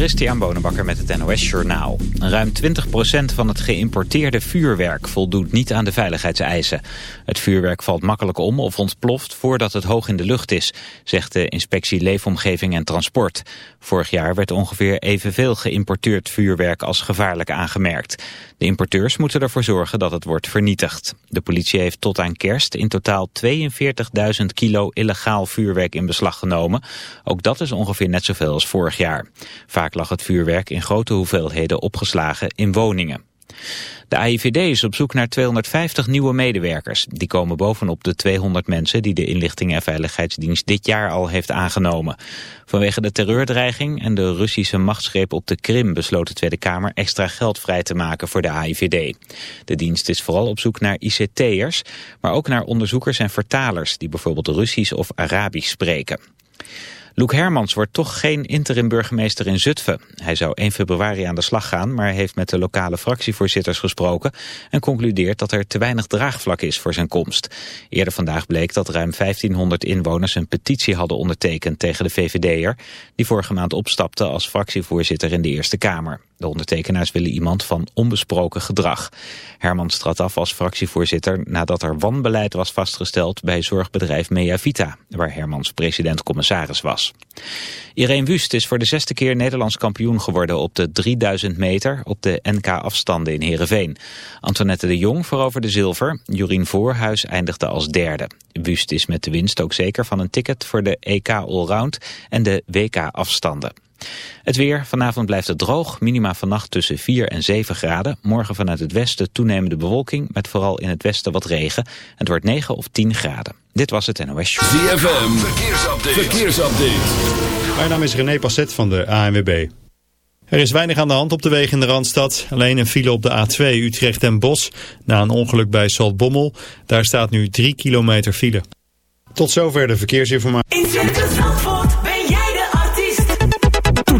Christian Bonenbakker met het NOS Journaal. Ruim 20% van het geïmporteerde vuurwerk voldoet niet aan de veiligheidseisen. Het vuurwerk valt makkelijk om of ontploft voordat het hoog in de lucht is, zegt de inspectie Leefomgeving en Transport. Vorig jaar werd ongeveer evenveel geïmporteerd vuurwerk als gevaarlijk aangemerkt. De importeurs moeten ervoor zorgen dat het wordt vernietigd. De politie heeft tot aan kerst in totaal 42.000 kilo illegaal vuurwerk in beslag genomen. Ook dat is ongeveer net zoveel als vorig jaar. Vaak lag het vuurwerk in grote hoeveelheden opgeslagen in woningen. De AIVD is op zoek naar 250 nieuwe medewerkers. Die komen bovenop de 200 mensen die de inlichting en veiligheidsdienst dit jaar al heeft aangenomen. Vanwege de terreurdreiging en de Russische machtsgreep op de Krim besloot de Tweede Kamer extra geld vrij te maken voor de AIVD. De dienst is vooral op zoek naar ICT'ers, maar ook naar onderzoekers en vertalers die bijvoorbeeld Russisch of Arabisch spreken. Loek Hermans wordt toch geen interim-burgemeester in Zutphen. Hij zou 1 februari aan de slag gaan, maar heeft met de lokale fractievoorzitters gesproken en concludeert dat er te weinig draagvlak is voor zijn komst. Eerder vandaag bleek dat ruim 1500 inwoners een petitie hadden ondertekend tegen de VVD'er, die vorige maand opstapte als fractievoorzitter in de Eerste Kamer. De ondertekenaars willen iemand van onbesproken gedrag. Hermans trad af als fractievoorzitter nadat er wanbeleid was vastgesteld bij zorgbedrijf Meavita, waar Hermans president-commissaris was. Irene Wust is voor de zesde keer Nederlands kampioen geworden op de 3000 meter op de NK-afstanden in Heerenveen. Antoinette de Jong veroverde zilver, Jorien Voorhuis eindigde als derde. Wust is met de winst ook zeker van een ticket voor de EK Allround en de WK-afstanden. Het weer, vanavond blijft het droog, minima vannacht tussen 4 en 7 graden. Morgen vanuit het westen toenemende bewolking, met vooral in het westen wat regen. Het wordt 9 of 10 graden. Dit was het NOS Show. ZFM, verkeersupdate. verkeersupdate. Mijn naam is René Passet van de ANWB. Er is weinig aan de hand op de wegen in de Randstad. Alleen een file op de A2 Utrecht en Bos. Na een ongeluk bij Saltbommel. Daar staat nu 3 kilometer file. Tot zover de verkeersinformatie. In Circus Zandvoort ben jij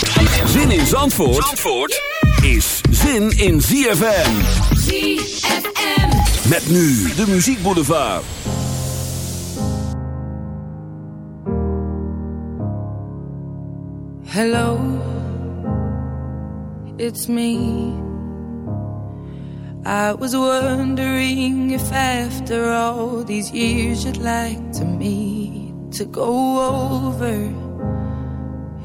Zin in Zandvoort, Zandvoort is zin in ZFM. ZFM. Met nu de muziekboulevard. Hello, it's me. I was wondering if after all these years you'd like to meet to go over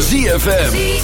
ZFM.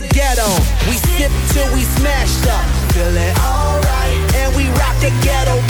the ghetto. We sip till we smashed up. feel it alright. And we rock the ghetto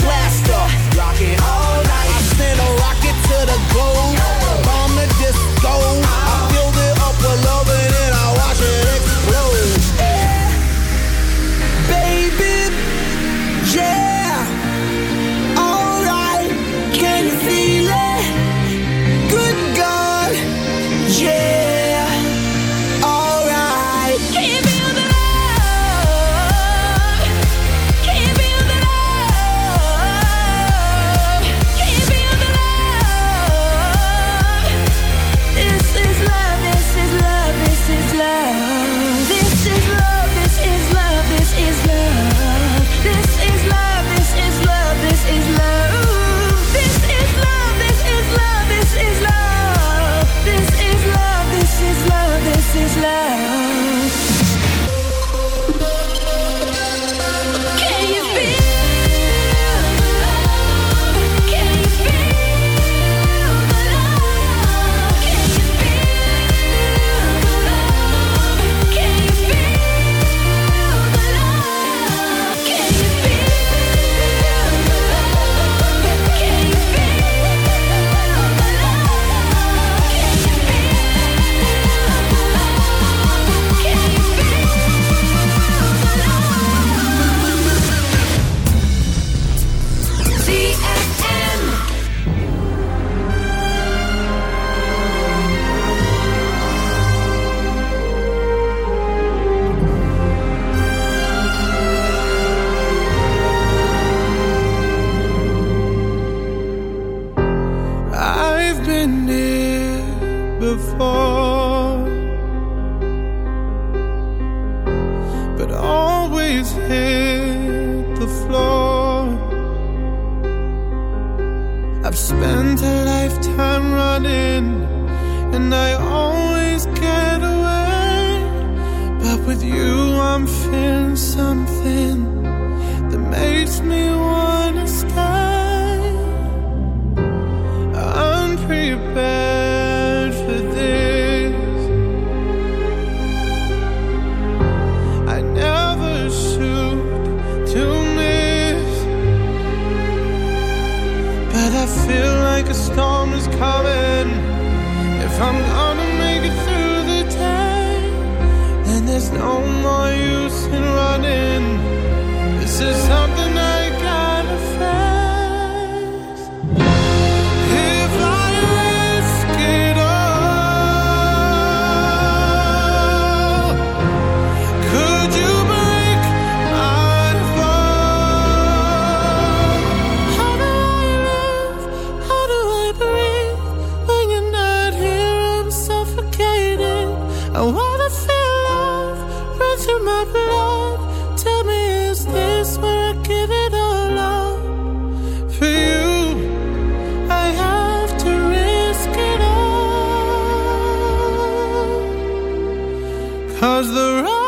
Cause the road